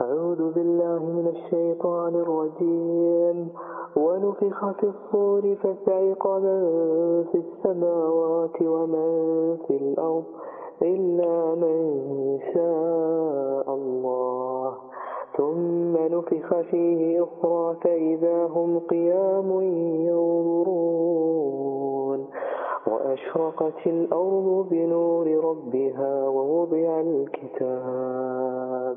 أعوذ بالله من الشيطان الرجيم. ونفخ في الصور فسعق من في السماوات ومن في الأرض إلا من شاء الله. ثم نفخ فيه أخرى فإذا هم قيام ينظرون. وأشرقت الأرض بنور ربها ووضع الكتاب.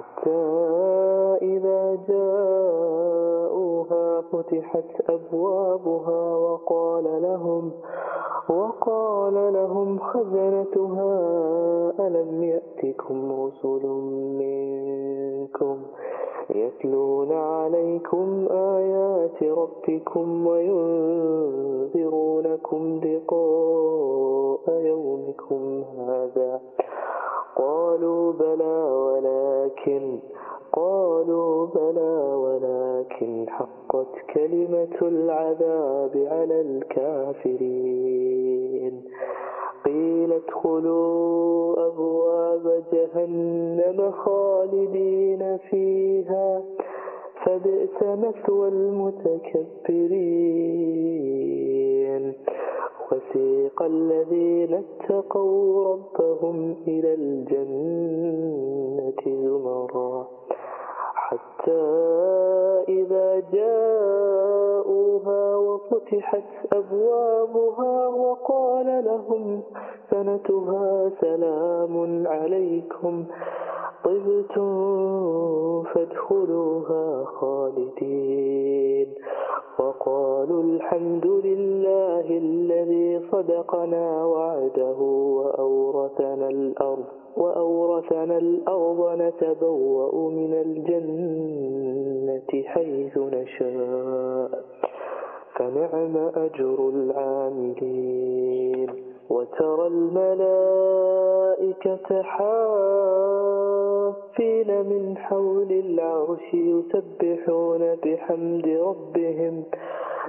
حتى إذا جاءوها فتحت أبوابها وقال لهم وقال لهم خزنتها ألم يأتكم رسل منكم يتلون عليكم آيات ربكم وينذرونكم لقاء يومكم هذا؟ قالوا بلى ولكن قالوا بلى ولكن حقت كلمة العذاب على الكافرين. قيل ادخلوا أبواب جهنم خالدين فيها فبئس مثوى المتكبرين. وسيق الذين اتقوا ربهم إلى الجنة زمرا. حتى إذا جاءوها وفتحت أبوابها وقال لهم سنتها سلام عليكم. طبتم فادخلوها خالدين. وقالوا الحمد لله الذي صدقنا وعده وأورثنا الأرض وأورثنا الأرض نتبوأ من الجنة حيث نشاء. فنعم أجر العاملين. وترى الملائكة حافين من حول العرش يسبحون بحمد ربهم.